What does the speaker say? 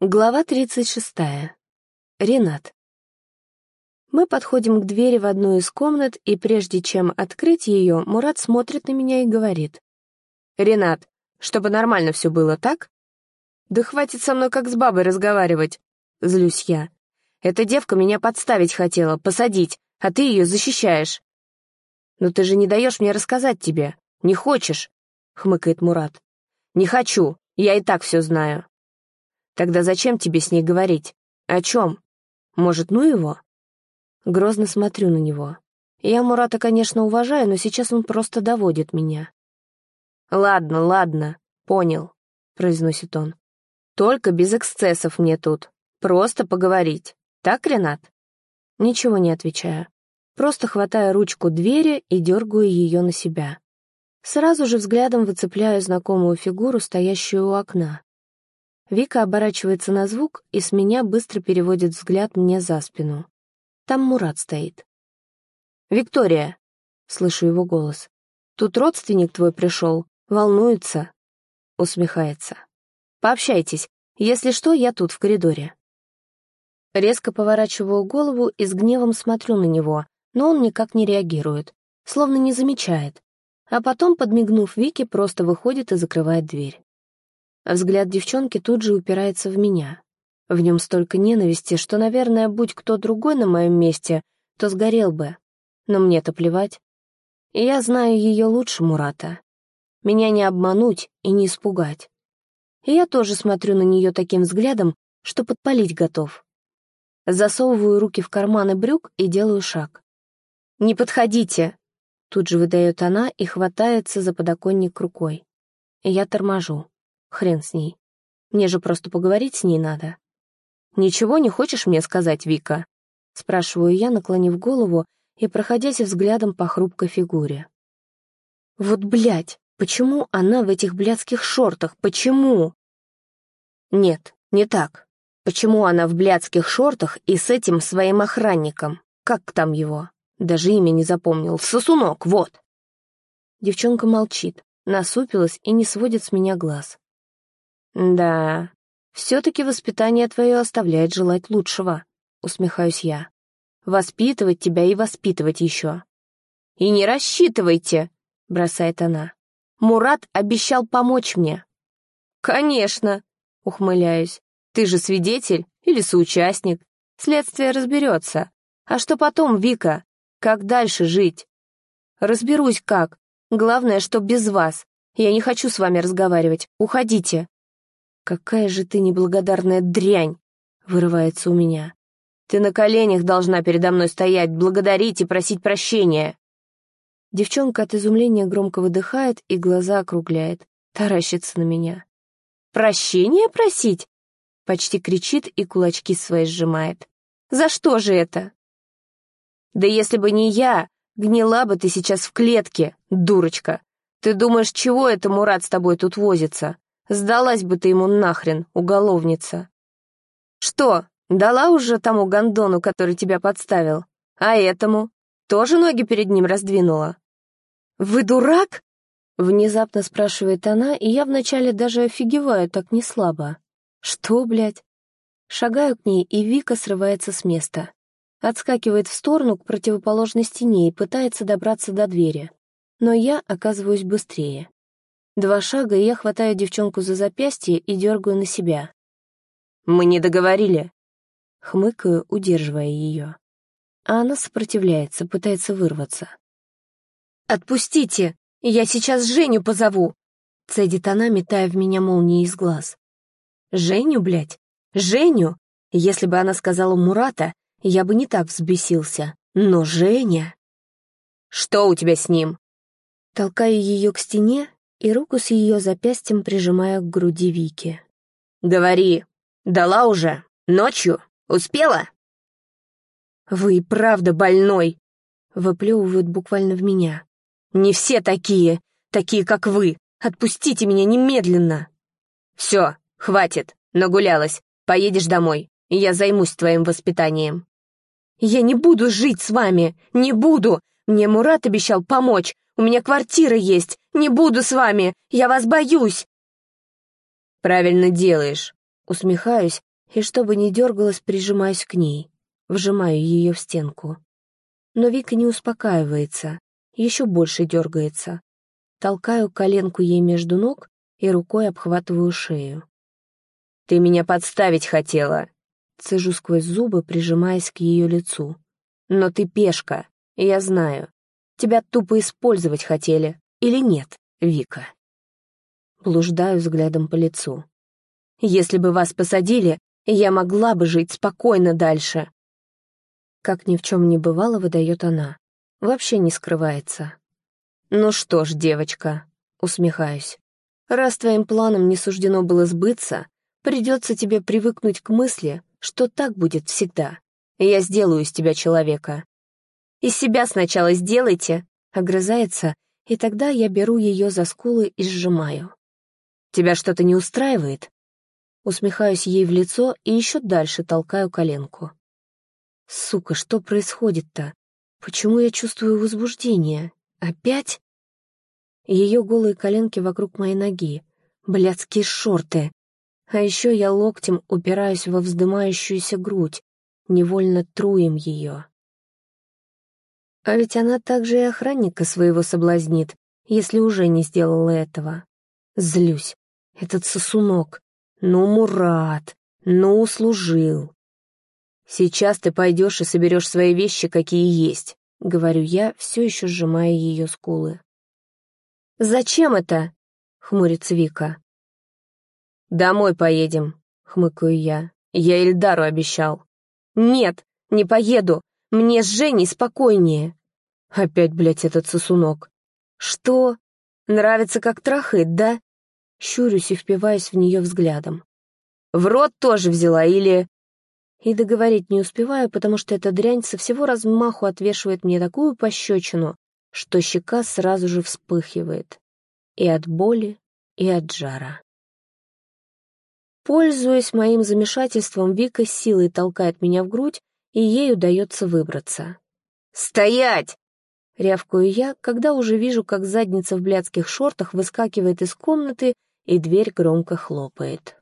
Глава 36. Ренат. Мы подходим к двери в одну из комнат, и прежде чем открыть ее, Мурат смотрит на меня и говорит. «Ренат, чтобы нормально все было, так?» «Да хватит со мной как с бабой разговаривать», — злюсь я. «Эта девка меня подставить хотела, посадить, а ты ее защищаешь». «Но ты же не даешь мне рассказать тебе. Не хочешь?» — хмыкает Мурат. «Не хочу, я и так все знаю». Тогда зачем тебе с ней говорить? О чем? Может, ну его? Грозно смотрю на него. Я Мурата, конечно, уважаю, но сейчас он просто доводит меня. «Ладно, ладно, понял», — произносит он. «Только без эксцессов мне тут. Просто поговорить. Так, Ренат?» Ничего не отвечаю. Просто хватаю ручку двери и дергаю ее на себя. Сразу же взглядом выцепляю знакомую фигуру, стоящую у окна. Вика оборачивается на звук и с меня быстро переводит взгляд мне за спину. Там Мурат стоит. «Виктория!» — слышу его голос. «Тут родственник твой пришел, волнуется!» — усмехается. «Пообщайтесь. Если что, я тут, в коридоре». Резко поворачиваю голову и с гневом смотрю на него, но он никак не реагирует, словно не замечает. А потом, подмигнув Вике, просто выходит и закрывает дверь. Взгляд девчонки тут же упирается в меня. В нем столько ненависти, что, наверное, будь кто другой на моем месте, то сгорел бы. Но мне-то плевать. И я знаю ее лучше Мурата. Меня не обмануть и не испугать. И я тоже смотрю на нее таким взглядом, что подпалить готов. Засовываю руки в карманы брюк и делаю шаг. «Не подходите!» Тут же выдает она и хватается за подоконник рукой. Я торможу. Хрен с ней. Мне же просто поговорить с ней надо. «Ничего не хочешь мне сказать, Вика?» Спрашиваю я, наклонив голову и проходясь взглядом по хрупкой фигуре. «Вот, блядь, почему она в этих блядских шортах? Почему?» «Нет, не так. Почему она в блядских шортах и с этим своим охранником? Как там его? Даже имя не запомнил. Сосунок, вот!» Девчонка молчит, насупилась и не сводит с меня глаз. «Да, все-таки воспитание твое оставляет желать лучшего», — усмехаюсь я. «Воспитывать тебя и воспитывать еще». «И не рассчитывайте», — бросает она. «Мурат обещал помочь мне». «Конечно», — ухмыляюсь. «Ты же свидетель или соучастник. Следствие разберется. А что потом, Вика? Как дальше жить?» «Разберусь как. Главное, что без вас. Я не хочу с вами разговаривать. Уходите». «Какая же ты неблагодарная дрянь!» — вырывается у меня. «Ты на коленях должна передо мной стоять, благодарить и просить прощения!» Девчонка от изумления громко выдыхает и глаза округляет, таращится на меня. «Прощение просить?» — почти кричит и кулачки свои сжимает. «За что же это?» «Да если бы не я, гнила бы ты сейчас в клетке, дурочка! Ты думаешь, чего это Мурат с тобой тут возится? Сдалась бы ты ему нахрен, уголовница. Что, дала уже тому гондону, который тебя подставил? А этому? Тоже ноги перед ним раздвинула? Вы дурак? Внезапно спрашивает она, и я вначале даже офигеваю так не слабо. Что, блядь? Шагаю к ней, и Вика срывается с места. Отскакивает в сторону к противоположной стене и пытается добраться до двери. Но я оказываюсь быстрее. Два шага, и я хватаю девчонку за запястье и дергаю на себя. «Мы не договорили!» Хмыкаю, удерживая ее. А она сопротивляется, пытается вырваться. «Отпустите! Я сейчас Женю позову!» Цедит она, метая в меня молнии из глаз. «Женю, блядь? Женю? Если бы она сказала Мурата, я бы не так взбесился. Но Женя...» «Что у тебя с ним?» Толкаю ее к стене и руку с ее запястьем прижимая к груди Вики. «Говори, дала уже? Ночью? Успела?» «Вы и правда больной!» — выплевывают буквально в меня. «Не все такие, такие, как вы! Отпустите меня немедленно!» «Все, хватит, нагулялась. Поедешь домой, и я займусь твоим воспитанием». «Я не буду жить с вами! Не буду! Мне Мурат обещал помочь! У меня квартира есть. Не буду с вами. Я вас боюсь. Правильно делаешь. Усмехаюсь, и чтобы не дергалась, прижимаюсь к ней, вжимаю ее в стенку. Но Вика не успокаивается, еще больше дергается. Толкаю коленку ей между ног и рукой обхватываю шею. «Ты меня подставить хотела!» Цежу сквозь зубы, прижимаясь к ее лицу. «Но ты пешка, я знаю. Тебя тупо использовать хотели. Или нет, Вика?» Блуждаю взглядом по лицу. «Если бы вас посадили, я могла бы жить спокойно дальше». Как ни в чем не бывало, выдает она. Вообще не скрывается. «Ну что ж, девочка», — усмехаюсь, «раз твоим планам не суждено было сбыться, придется тебе привыкнуть к мысли, что так будет всегда. Я сделаю из тебя человека». «Из себя сначала сделайте», — огрызается, и тогда я беру ее за скулы и сжимаю. «Тебя что-то не устраивает?» Усмехаюсь ей в лицо и еще дальше толкаю коленку. «Сука, что происходит-то? Почему я чувствую возбуждение? Опять?» Ее голые коленки вокруг моей ноги. Блядские шорты. А еще я локтем упираюсь во вздымающуюся грудь, невольно труем ее. А ведь она также и охранника своего соблазнит, если уже не сделала этого. Злюсь. Этот сосунок. Ну, Мурат, ну, услужил. Сейчас ты пойдешь и соберешь свои вещи, какие есть, говорю я, все еще сжимая ее скулы. «Зачем это?» — хмурится Вика. «Домой поедем», — хмыкаю я. «Я Эльдару обещал». «Нет, не поеду. Мне с Женей спокойнее». Опять, блядь, этот сосунок. «Что? Нравится, как трахает, да?» Щурюсь и впиваюсь в нее взглядом. «В рот тоже взяла или...» И договорить не успеваю, потому что эта дрянь со всего размаху отвешивает мне такую пощечину, что щека сразу же вспыхивает. И от боли, и от жара. Пользуясь моим замешательством, Вика силой толкает меня в грудь, и ей удается выбраться. «Стоять!» — рявкаю я, когда уже вижу, как задница в блядских шортах выскакивает из комнаты, и дверь громко хлопает.